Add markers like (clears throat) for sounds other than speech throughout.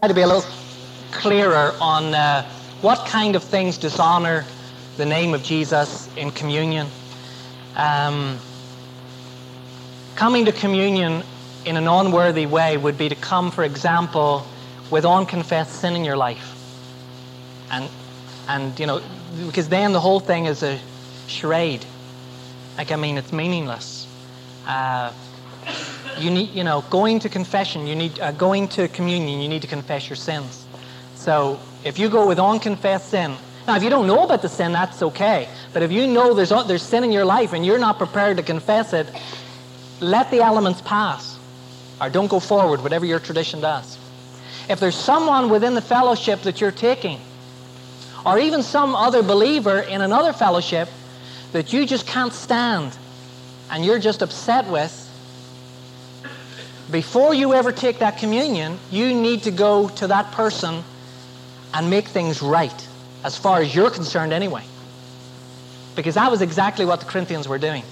try to be a little clearer on uh, what kind of things dishonor the name of Jesus in communion. Um, coming to communion in an unworthy way would be to come, for example, with unconfessed sin in your life. And, and you know, because then the whole thing is a charade. Like, I mean, it's meaningless. Uh, you need, you know, going to confession, you need, uh, going to communion, you need to confess your sins. So if you go with unconfessed sin, now if you don't know about the sin, that's okay. But if you know there's, there's sin in your life and you're not prepared to confess it, let the elements pass. Or don't go forward, whatever your tradition does. If there's someone within the fellowship that you're taking, or even some other believer in another fellowship that you just can't stand and you're just upset with, before you ever take that communion, you need to go to that person and make things right, as far as you're concerned anyway. Because that was exactly what the Corinthians were doing.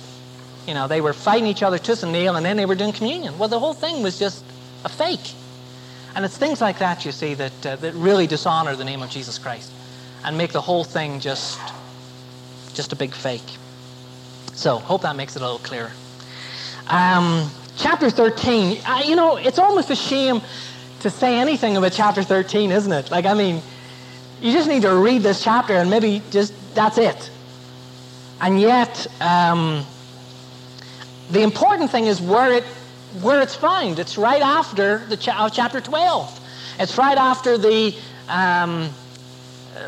You know, they were fighting each other tooth and nail, and then they were doing communion. Well, the whole thing was just a fake. And it's things like that, you see, that, uh, that really dishonor the name of Jesus Christ and make the whole thing just, just a big fake. So, hope that makes it a little clearer. Um, chapter 13, uh, you know, it's almost a shame to say anything about chapter 13, isn't it? Like, I mean, you just need to read this chapter and maybe just that's it. And yet, um, the important thing is where it where it's found. It's right after the cha- chapter 12. It's right after the um,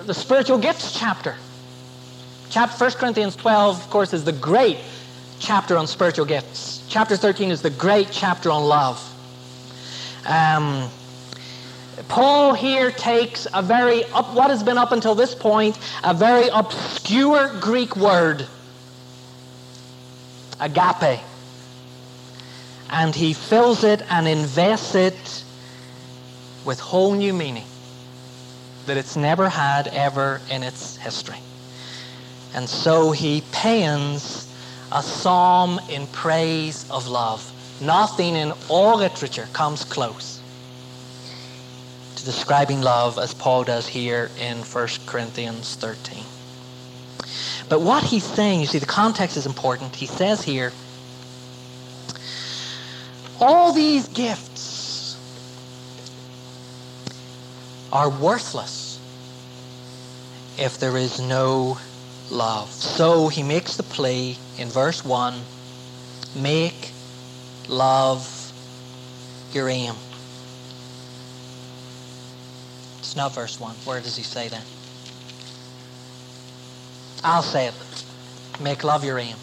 the spiritual gifts chapter. Chapter 1 Corinthians 12, of course, is the great chapter on spiritual gifts. Chapter 13 is the great chapter on love. Um, Paul here takes a very, up, what has been up until this point, a very obscure Greek word, agape, and he fills it and invests it with whole new meaning that it's never had ever in its history. And so he pens a psalm in praise of love. Nothing in all literature comes close to describing love as Paul does here in 1 Corinthians 13. But what he's saying, you see, the context is important. He says here, all these gifts are worthless if there is no love. So he makes the plea in verse 1 make love your aim. It's not verse 1. Where does he say that? I'll say it. Make love your aim.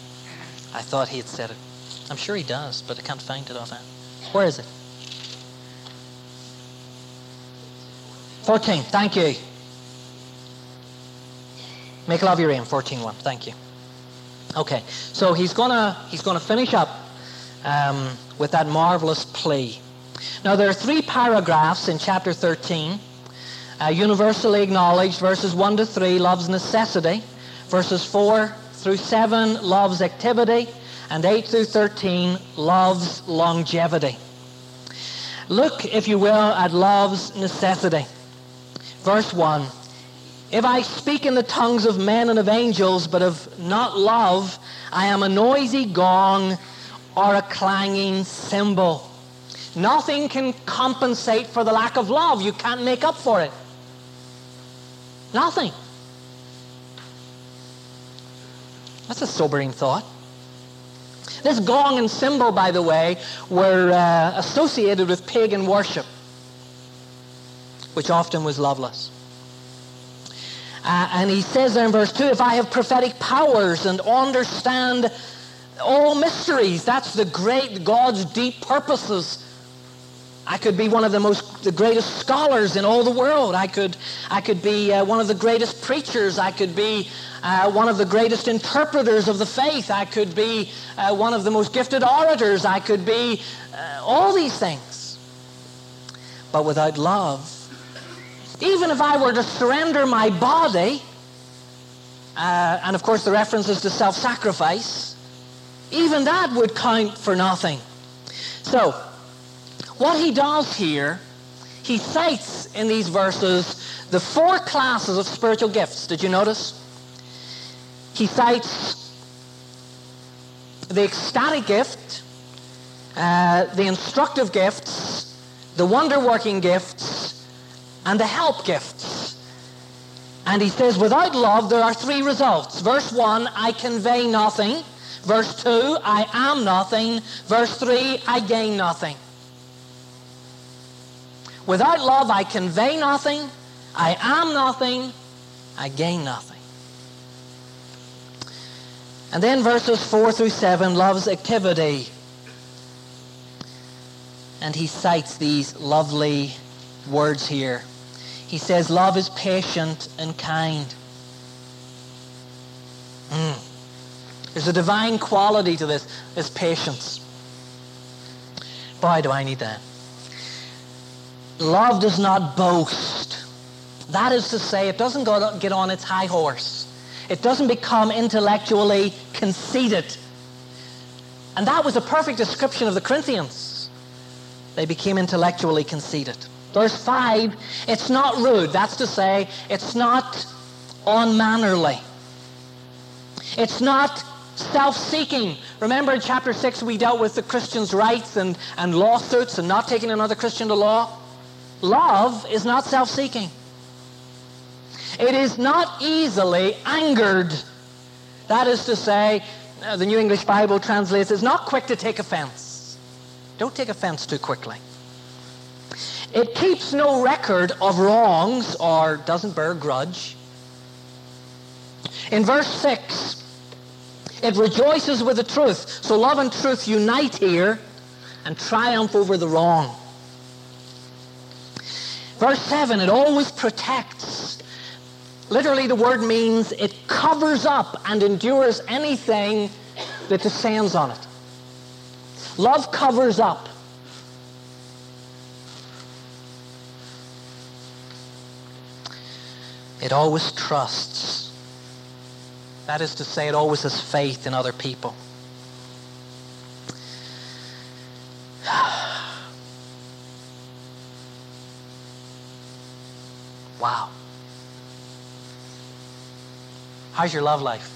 I thought he had said it. I'm sure he does, but I can't find it offhand. Where is it? 14. Thank you. Make love your aim. 14.1. Thank you. Okay, so he's gonna he's gonna finish up um, with that marvelous plea. Now there are three paragraphs in chapter 13. Uh, universally acknowledged verses 1 to 3 love's necessity verses 4 through 7 love's activity and 8 through 13 love's longevity look if you will at love's necessity verse 1 if i speak in the tongues of men and of angels but of not love i am a noisy gong or a clanging cymbal nothing can compensate for the lack of love you can't make up for it Nothing. That's a sobering thought. This gong and cymbal, by the way, were uh, associated with pagan worship, which often was loveless. Uh, and he says there in verse 2 if I have prophetic powers and understand all mysteries, that's the great God's deep purposes I could be one of the most, the greatest scholars in all the world. I could, I could be uh, one of the greatest preachers. I could be uh, one of the greatest interpreters of the faith. I could be uh, one of the most gifted orators. I could be uh, all these things. But without love, even if I were to surrender my body, uh, and of course the reference is to self-sacrifice, even that would count for nothing. So, what he does here, he cites in these verses the four classes of spiritual gifts. Did you notice? He cites the ecstatic gift, uh, the instructive gifts, the wonder working gifts, and the help gifts. And he says, without love, there are three results. Verse 1, I convey nothing. Verse 2, I am nothing. Verse 3, I gain nothing. Without love, I convey nothing. I am nothing. I gain nothing. And then verses 4 through 7, love's activity. And he cites these lovely words here. He says, Love is patient and kind. Mm. There's a divine quality to this, this patience. Boy, do I need that. Love does not boast. That is to say, it doesn't go, get on its high horse. It doesn't become intellectually conceited. And that was a perfect description of the Corinthians. They became intellectually conceited. Verse 5, it's not rude. That's to say, it's not unmannerly. It's not self-seeking. Remember in chapter 6 we dealt with the Christian's rights and, and lawsuits and not taking another Christian to law? Love is not self-seeking. It is not easily angered. That is to say, uh, the New English Bible translates, it's not quick to take offense. Don't take offense too quickly. It keeps no record of wrongs or doesn't bear a grudge. In verse 6, it rejoices with the truth. So love and truth unite here and triumph over the wrong. Verse 7, it always protects. Literally, the word means it covers up and endures anything that descends on it. Love covers up. It always trusts. That is to say, it always has faith in other people. (sighs) wow. How's your love life?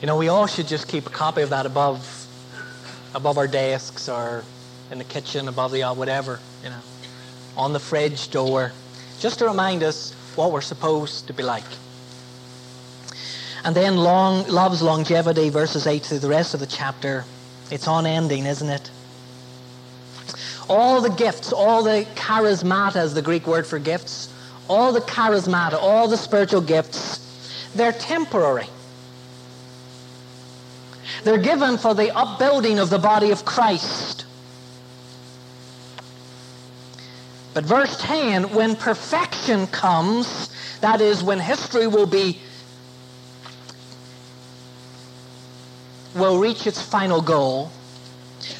You know, we all should just keep a copy of that above above our desks or in the kitchen, above the yard, whatever, you know, on the fridge door, just to remind us what we're supposed to be like. And then long, love's longevity, verses 8 through the rest of the chapter. It's unending, isn't it? All the gifts, all the charismata is the Greek word for gifts, all the charismata, all the spiritual gifts, they're temporary. They're given for the upbuilding of the body of Christ. But verse 10, when perfection comes, that is, when history will be will reach its final goal,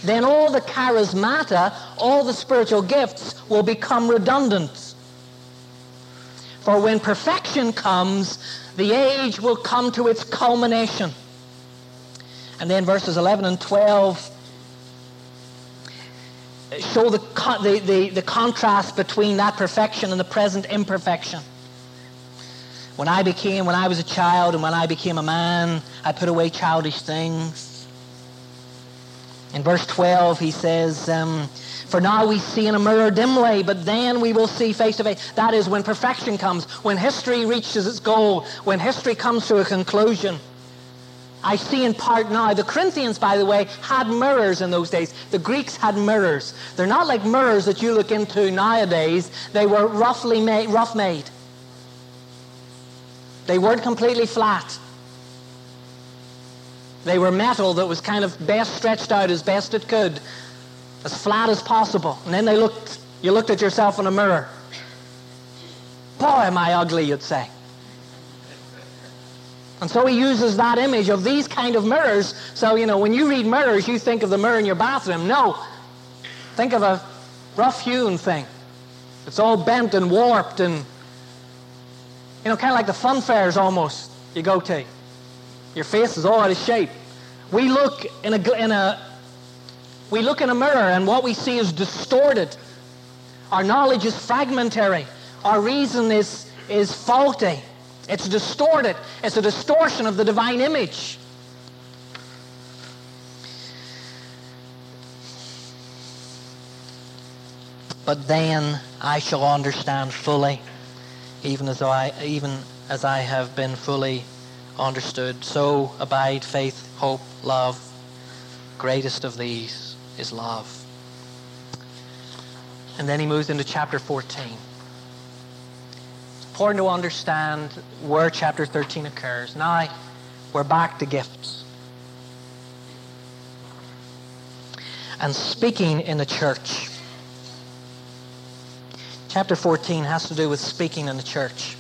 then all the charismata, all the spiritual gifts will become redundant. For when perfection comes, the age will come to its culmination. And then verses 11 and 12 show the, the, the, the contrast between that perfection and the present imperfection. When I became, when I was a child and when I became a man, I put away childish things. In verse 12, he says, um, For now we see in a mirror dimly, but then we will see face to face. That is when perfection comes, when history reaches its goal, when history comes to a conclusion. I see in part now. The Corinthians, by the way, had mirrors in those days. The Greeks had mirrors. They're not like mirrors that you look into nowadays. They were roughly made, rough made. They weren't completely flat. They were metal that was kind of best stretched out as best it could, as flat as possible. And then they looked, you looked at yourself in a mirror. Boy, am I ugly, you'd say. And so he uses that image of these kind of mirrors. So, you know, when you read mirrors, you think of the mirror in your bathroom. No. Think of a rough-hewn thing. It's all bent and warped and, you know, kind of like the fun fairs almost you go to. Your face is all out of shape. We look in a, in a, We look in a mirror and what we see is distorted. Our knowledge is fragmentary. Our reason is, is faulty. It's distorted. It's a distortion of the divine image. But then I shall understand fully, even as I, even as I have been fully understood. So abide faith, hope, love. Greatest of these is love. And then he moves into chapter 14. Important to understand where chapter 13 occurs. Now, we're back to gifts. And speaking in the church. Chapter 14 has to do with speaking in the church.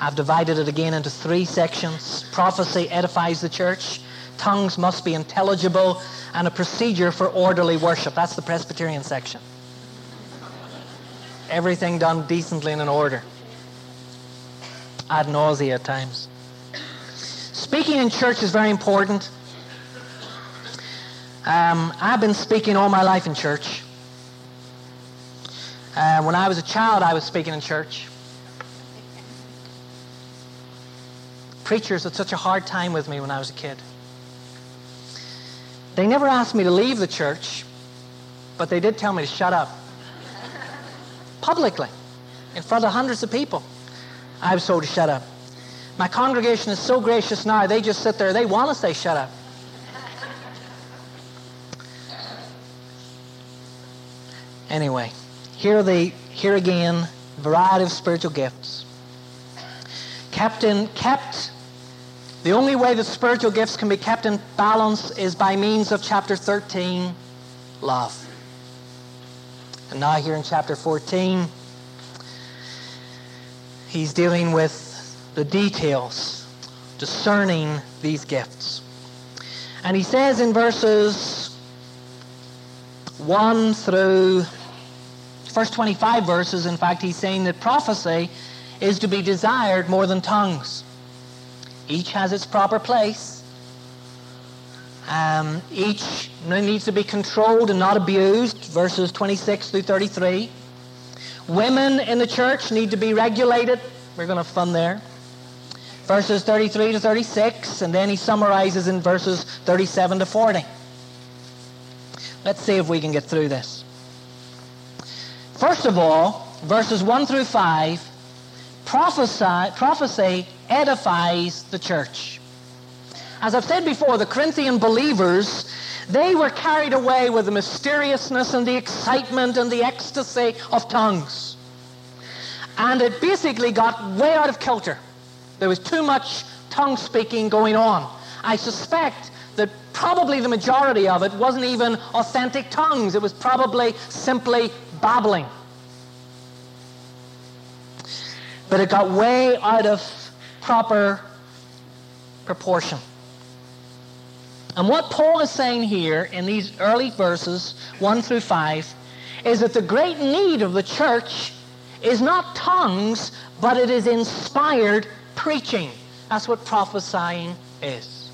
I've divided it again into three sections. Prophecy edifies the church. Tongues must be intelligible and a procedure for orderly worship. That's the Presbyterian section. Everything done decently and in order. Ad nausea at times. Speaking in church is very important. Um, I've been speaking all my life in church. Uh, when I was a child, I was speaking in church. Preachers had such a hard time with me when I was a kid. They never asked me to leave the church, but they did tell me to shut up publicly in front of hundreds of people. I was told to shut up. My congregation is so gracious now, they just sit there, they want to say shut up. Anyway, here, the, here again, variety of spiritual gifts. Kept in, kept, the only way that spiritual gifts can be kept in balance is by means of chapter 13, love. And now, here in chapter 14, he's dealing with the details, discerning these gifts. And he says in verses 1 through first 25 verses, in fact, he's saying that prophecy is to be desired more than tongues. Each has its proper place. Um, each needs to be controlled and not abused, verses 26 through 33. Women in the church need to be regulated. We're going to have fun there. Verses 33 to 36, and then he summarizes in verses 37 to 40. Let's see if we can get through this. First of all, verses 1 through 5, prophesy, prophecy edifies the church. As I've said before, the Corinthian believers, they were carried away with the mysteriousness and the excitement and the ecstasy of tongues. And it basically got way out of kilter. There was too much tongue speaking going on. I suspect that probably the majority of it wasn't even authentic tongues. It was probably simply babbling. But it got way out of proper proportion. And what Paul is saying here in these early verses, 1 through 5, is that the great need of the church is not tongues, but it is inspired preaching. That's what prophesying is.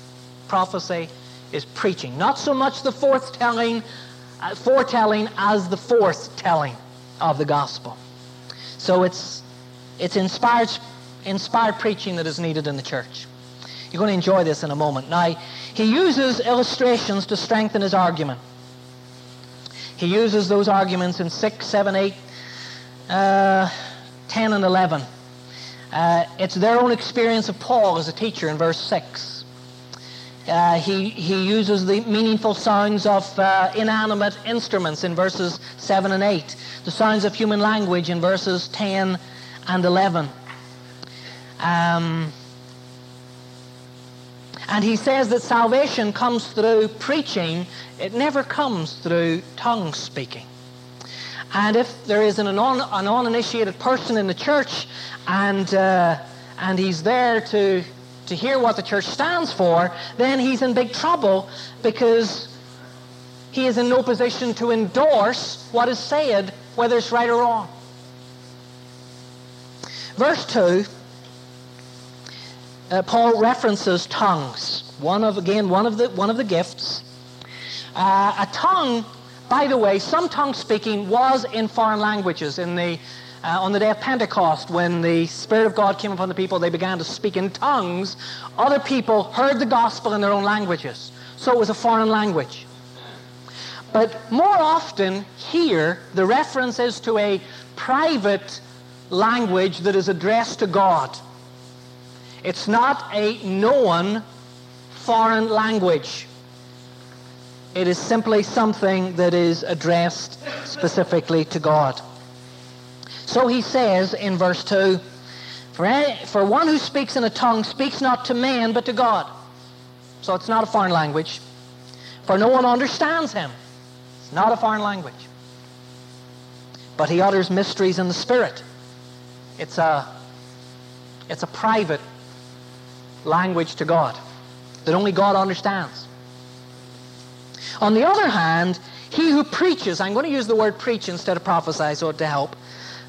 Prophecy is preaching. Not so much the foretelling, uh, foretelling as the forthtelling of the gospel. So it's, it's inspired, inspired preaching that is needed in the church. You're going to enjoy this in a moment. Now, he uses illustrations to strengthen his argument. He uses those arguments in 6, 7, 8, uh, 10, and 11. Uh, it's their own experience of Paul as a teacher in verse 6. Uh, he, he uses the meaningful sounds of uh, inanimate instruments in verses 7 and 8, the sounds of human language in verses 10 and 11. Um, and he says that salvation comes through preaching, it never comes through tongue speaking. And if there is an, an uninitiated person in the church and, uh, and he's there to, to hear what the church stands for, then he's in big trouble because he is in no position to endorse what is said, whether it's right or wrong. Verse 2 uh, Paul references tongues. One of again one of the one of the gifts. Uh, a tongue, by the way, some tongue speaking was in foreign languages. In the, uh, on the day of Pentecost, when the Spirit of God came upon the people, they began to speak in tongues. Other people heard the gospel in their own languages. So it was a foreign language. But more often here, the reference is to a private language that is addressed to God. It's not a known foreign language. It is simply something that is addressed specifically to God. So he says in verse 2 for, any, for one who speaks in a tongue speaks not to man but to God. So it's not a foreign language. For no one understands him. It's not a foreign language. But he utters mysteries in the Spirit. It's a, it's a private language to God that only God understands. On the other hand, he who preaches, I'm going to use the word preach instead of prophesy so to help,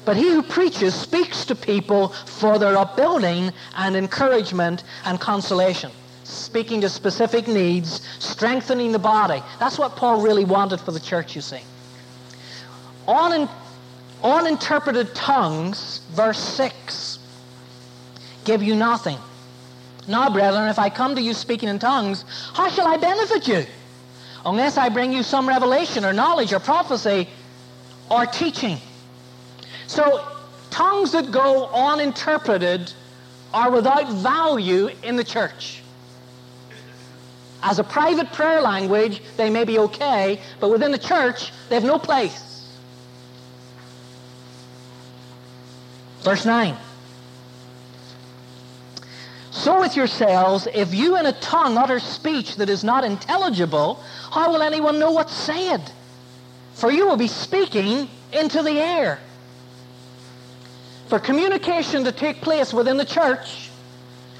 but he who preaches speaks to people for their upbuilding and encouragement and consolation. Speaking to specific needs, strengthening the body. That's what Paul really wanted for the church, you see. On in, uninterpreted tongues, verse 6, give you nothing. Now, brethren, if I come to you speaking in tongues, how shall I benefit you? Unless I bring you some revelation or knowledge or prophecy or teaching. So, tongues that go uninterpreted are without value in the church. As a private prayer language, they may be okay, but within the church, they have no place. Verse 9. So with yourselves, if you in a tongue utter speech that is not intelligible, how will anyone know what's said? For you will be speaking into the air. For communication to take place within the church,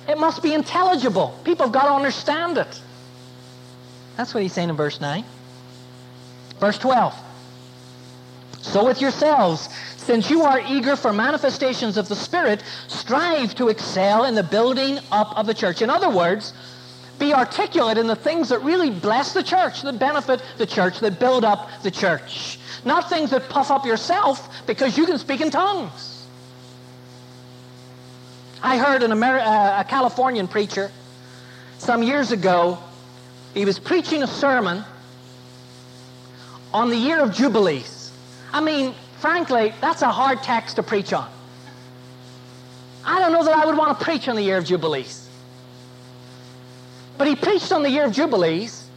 it must be intelligible. People have got to understand it. That's what he's saying in verse 9. Verse 12. So with yourselves, since you are eager for manifestations of the Spirit, strive to excel in the building up of the church. In other words, be articulate in the things that really bless the church, that benefit the church, that build up the church. Not things that puff up yourself because you can speak in tongues. I heard an Ameri- uh, a Californian preacher some years ago. He was preaching a sermon on the year of Jubilees. I mean, frankly, that's a hard text to preach on. I don't know that I would want to preach on the year of Jubilees. But he preached on the year of Jubilees,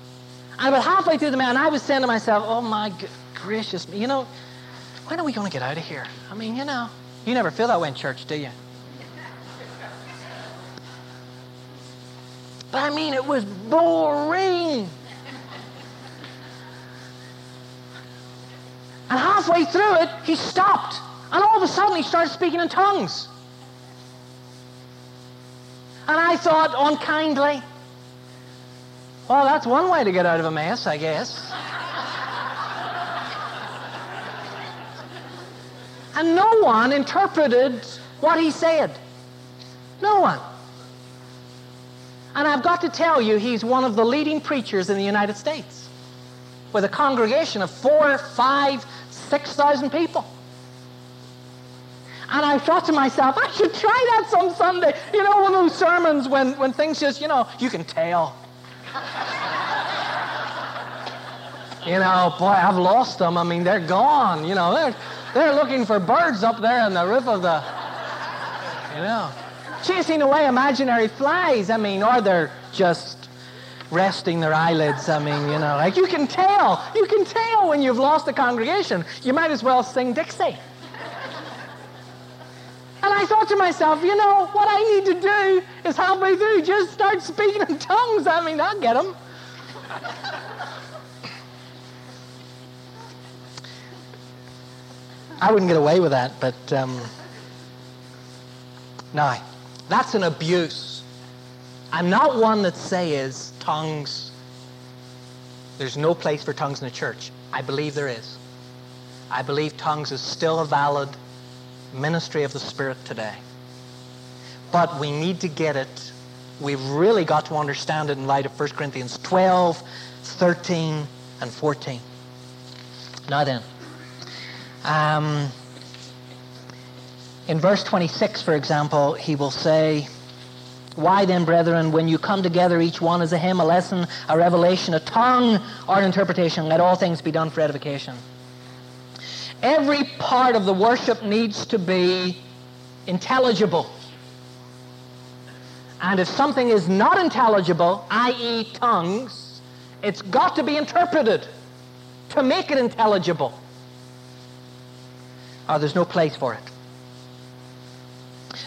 and about halfway through the man, I was saying to myself, oh my gracious, you know, when are we going to get out of here? I mean, you know, you never feel that way in church, do you? But I mean, it was boring. And halfway through it, he stopped. And all of a sudden, he started speaking in tongues. And I thought unkindly, well, that's one way to get out of a mess, I guess. (laughs) and no one interpreted what he said. No one. And I've got to tell you, he's one of the leading preachers in the United States with a congregation of four, five, 6,000 people. And I thought to myself, I should try that some Sunday. You know, one of those sermons when, when things just, you know, you can tell. you know, boy, I've lost them. I mean, they're gone. You know, they're, they're looking for birds up there on the roof of the, you know, chasing away imaginary flies. I mean, or they're just resting their eyelids. I mean, you know, like you can tell, you can tell when you've lost a congregation. You might as well sing Dixie. And I thought to myself, you know, what I need to do is halfway through just start speaking in tongues. I mean, I'll get them. I wouldn't get away with that, but um, no, that's an abuse. I'm not one that says tongues. There's no place for tongues in the church. I believe there is. I believe tongues is still a valid ministry of the Spirit today. But we need to get it. We've really got to understand it in light of 1 Corinthians 12, 13, and 14. Now then, um, in verse 26, for example, he will say, Why then, brethren, when you come together, each one is a hymn, a lesson, a revelation, a tongue, or an interpretation, let all things be done for edification. Every part of the worship needs to be intelligible. And if something is not intelligible, i.e., tongues, it's got to be interpreted to make it intelligible. Or there's no place for it.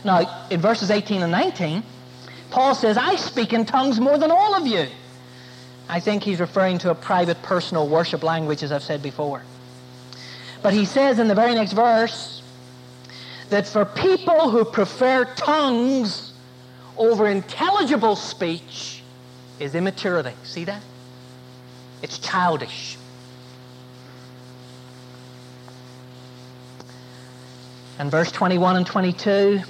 Now, in verses 18 and 19, Paul says, I speak in tongues more than all of you. I think he's referring to a private, personal worship language, as I've said before. But he says in the very next verse that for people who prefer tongues over intelligible speech is immaturity. See that? It's childish. And verse 21 and 22,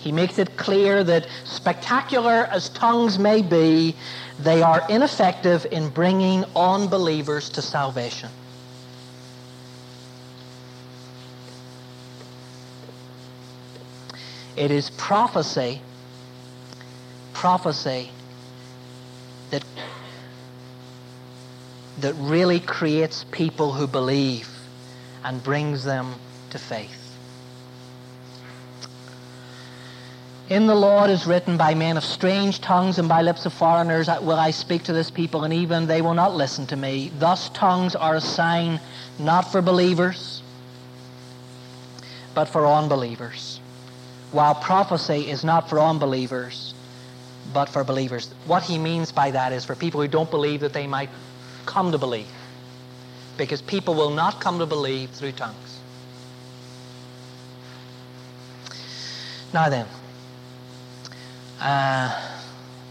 he makes it clear that spectacular as tongues may be, they are ineffective in bringing unbelievers to salvation. It is prophecy, prophecy that, that really creates people who believe and brings them to faith. In the law it is written, By men of strange tongues and by lips of foreigners will I speak to this people, and even they will not listen to me. Thus tongues are a sign not for believers, but for unbelievers while prophecy is not for unbelievers, but for believers. What he means by that is for people who don't believe that they might come to believe. Because people will not come to believe through tongues. Now then, uh,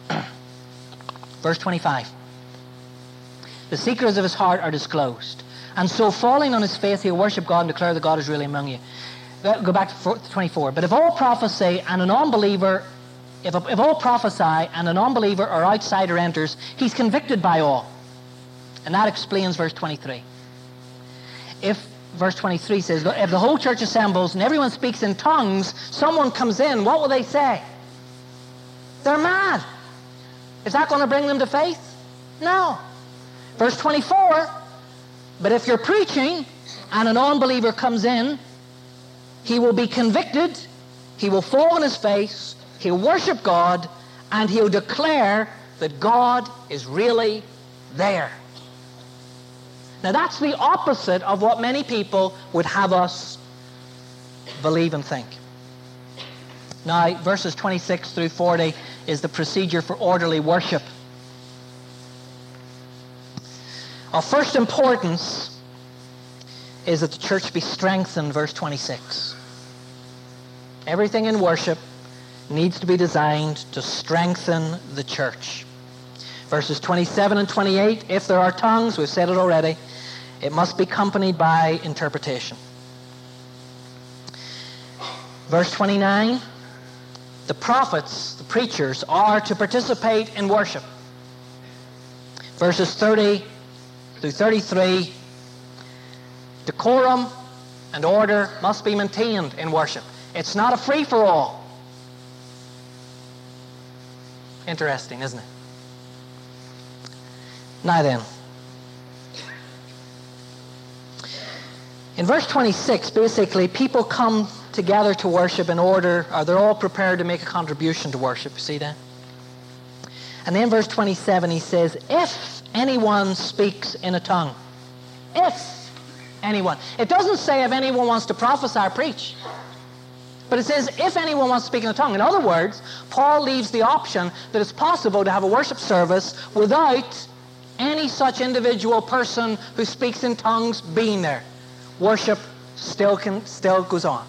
(clears throat) verse 25. The secrets of his heart are disclosed. And so falling on his face, he'll worship God and declare that God is really among you go back to 24. But if all prophesy and an unbeliever, if, if all prophesy and an unbeliever or outsider enters, he's convicted by all. And that explains verse 23. If verse 23 says, if the whole church assembles and everyone speaks in tongues, someone comes in, what will they say? They're mad. Is that going to bring them to faith? No. Verse 24, but if you're preaching and an unbeliever comes in, he will be convicted, he will fall on his face, he'll worship God, and he'll declare that God is really there. Now that's the opposite of what many people would have us believe and think. Now, verses 26 through 40 is the procedure for orderly worship. Of first importance is that the church be strengthened, verse 26. Everything in worship needs to be designed to strengthen the church. Verses 27 and 28, if there are tongues, we've said it already, it must be accompanied by interpretation. Verse 29, the prophets, the preachers, are to participate in worship. Verses 30 through 33, decorum and order must be maintained in worship. It's not a free for all. Interesting, isn't it? Now then, in verse 26, basically, people come together to worship in order, or they're all prepared to make a contribution to worship. You see that? And then verse 27, he says, if anyone speaks in a tongue, if anyone. It doesn't say if anyone wants to prophesy or preach. But it says, if anyone wants to speak in a tongue. In other words, Paul leaves the option that it's possible to have a worship service without any such individual person who speaks in tongues being there. Worship still, can, still goes on.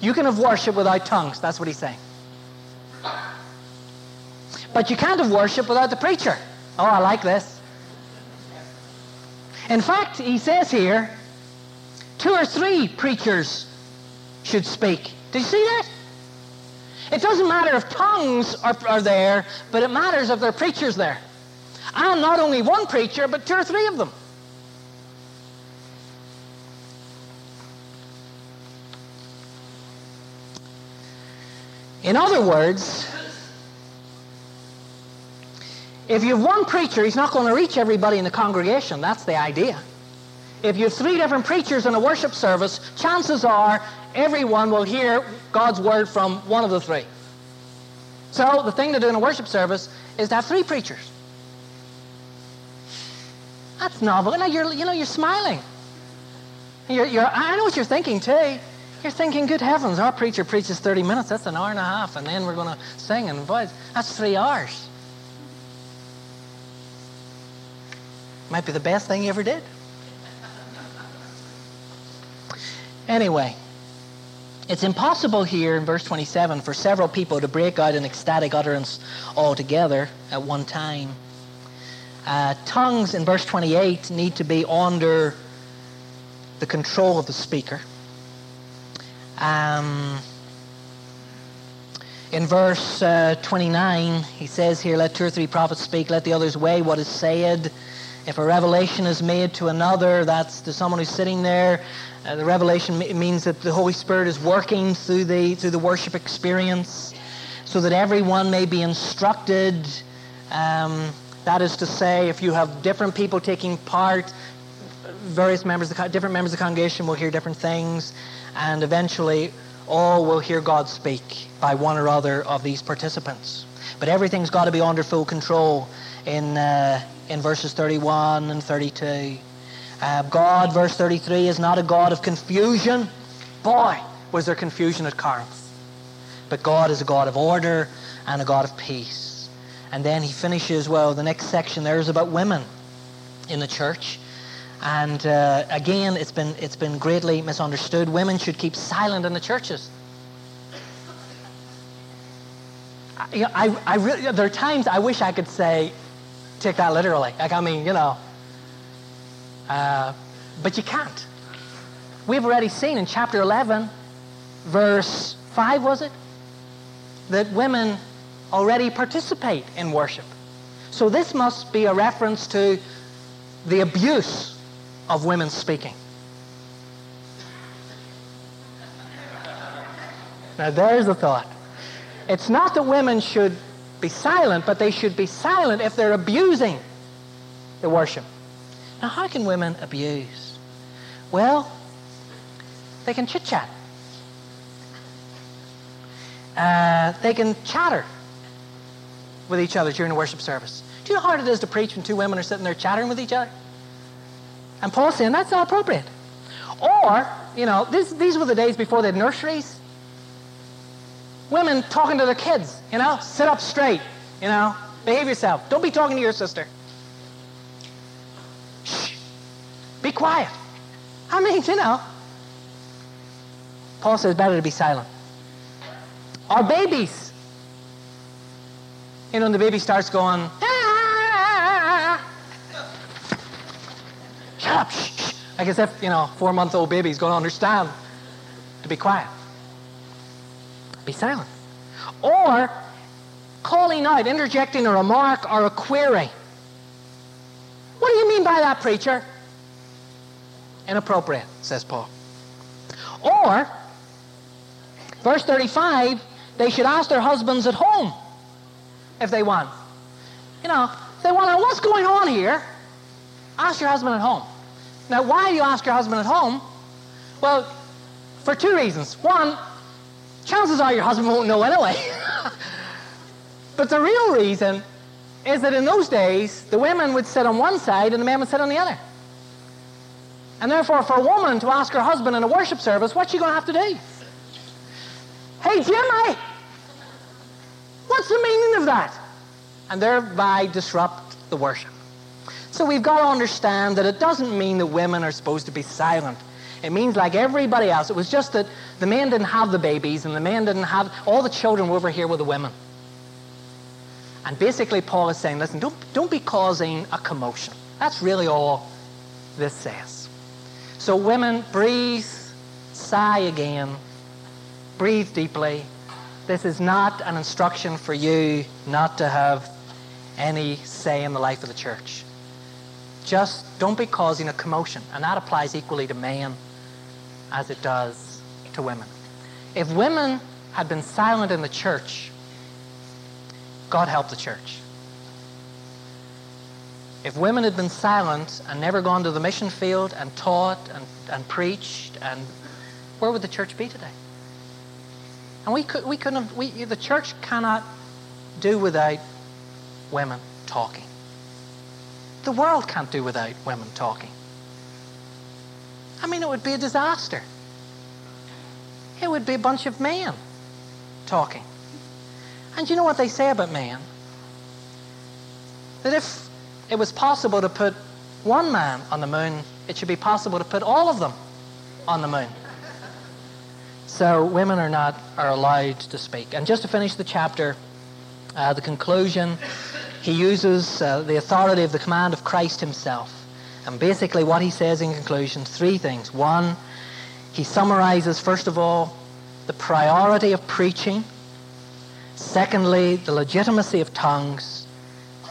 You can have worship without tongues. That's what he's saying. But you can't have worship without the preacher. Oh, I like this. In fact, he says here, two or three preachers should speak. Do you see that? It doesn't matter if tongues are, are there, but it matters if there are preachers there. And not only one preacher, but two or three of them. In other words, if you have one preacher, he's not going to reach everybody in the congregation. That's the idea. If you have three different preachers in a worship service, chances are everyone will hear God's word from one of the three. So the thing to do in a worship service is to have three preachers. That's novel. Now you're, you know, you're smiling. You're, you're, I know what you're thinking too. You're thinking, good heavens, our preacher preaches 30 minutes. That's an hour and a half, and then we're going to sing and voice. That's three hours. Might be the best thing you ever did. Anyway, it's impossible here in verse 27 for several people to break out in ecstatic utterance altogether at one time. Uh, tongues in verse 28 need to be under the control of the speaker. Um, in verse uh, 29, he says here, Let two or three prophets speak, let the others weigh what is said. If a revelation is made to another, that's to someone who's sitting there. Uh, the revelation means that the Holy Spirit is working through the, through the worship experience so that everyone may be instructed. Um, that is to say, if you have different people taking part, various members, of different members of the congregation will hear different things, and eventually all will hear God speak by one or other of these participants. But everything's got to be under full control in, uh, in verses 31 and 32. Uh, God, verse 33, is not a God of confusion. Boy, was there confusion at Corinth. But God is a God of order and a God of peace. And then he finishes, well, the next section there is about women in the church. And uh, again, it's been, it's been greatly misunderstood. Women should keep silent in the churches. I, I, I really, there are times I wish I could say, take that literally. Like, I mean, you know. Uh, but you can't. We've already seen in chapter 11, verse 5, was it? That women already participate in worship. So this must be a reference to the abuse of women speaking. Now there's the thought. It's not that women should be silent, but they should be silent if they're abusing the worship. Now, how can women abuse? Well, they can chit chat. Uh, they can chatter with each other during the worship service. Do you know how hard it is to preach when two women are sitting there chattering with each other? And Paul's saying that's not appropriate. Or, you know, this, these were the days before had nurseries. Women talking to their kids, you know, sit up straight, you know, behave yourself. Don't be talking to your sister. Shh. Be quiet. I mean, you know. Paul says better to be silent. Our babies you know, and the baby starts going, up, shh, shh. Like as if, you know, four month old baby's going to understand to be quiet. Be silent. Or calling out, interjecting a remark or a query. What do you mean by that, preacher? Inappropriate, says Paul. Or, verse 35, they should ask their husbands at home if they want. You know, they want to know what's going on here, ask your husband at home. Now, why do you ask your husband at home? Well, for two reasons. One, chances are your husband won't know anyway. (laughs) but the real reason is that in those days, the women would sit on one side and the men would sit on the other. And therefore, for a woman to ask her husband in a worship service, what's she going to have to do? Hey, Jimmy, What's the meaning of that? And thereby disrupt the worship. So we've got to understand that it doesn't mean that women are supposed to be silent. It means like everybody else. It was just that the men didn't have the babies and the men didn't have all the children were over here with the women. And basically Paul is saying, listen, don't, don't be causing a commotion. That's really all this says. So women, breathe, sigh again, breathe deeply, this is not an instruction for you not to have any say in the life of the church. Just don't be causing a commotion. And that applies equally to men as it does to women. If women had been silent in the church, God help the church. If women had been silent and never gone to the mission field and taught and, and preached, and where would the church be today? And we, could, we couldn't we, the church cannot do without women talking. The world can't do without women talking. I mean, it would be a disaster. It would be a bunch of men talking. And you know what they say about men? That if it was possible to put one man on the moon, it should be possible to put all of them on the moon. So women are not are allowed to speak. And just to finish the chapter, uh, the conclusion, he uses uh, the authority of the command of Christ himself. And basically, what he says in conclusion, three things. One, he summarizes, first of all, the priority of preaching. Secondly, the legitimacy of tongues.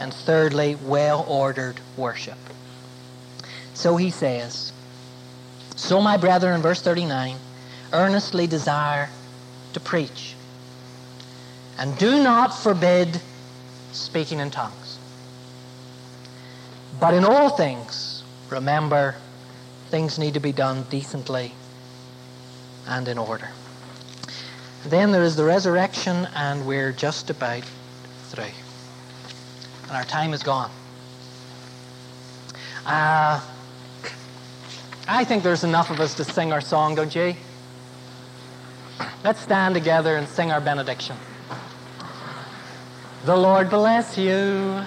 And thirdly, well ordered worship. So he says, So, my brethren, in verse 39, earnestly desire to preach. And do not forbid speaking in tongues. But in all things, remember, things need to be done decently and in order. Then there is the resurrection, and we're just about through. And our time is gone. Uh, I think there's enough of us to sing our song, don't you? Let's stand together and sing our benediction. The Lord bless you,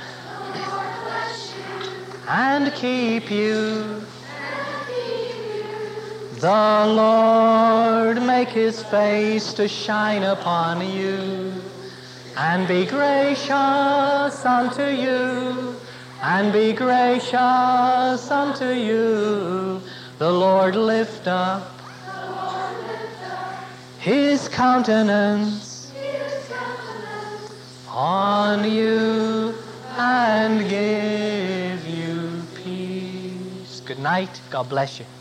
and keep you. The Lord make his face to shine upon you and be gracious unto you and be gracious unto you. The Lord lift up his countenance on you and give you peace. Good night. God bless you.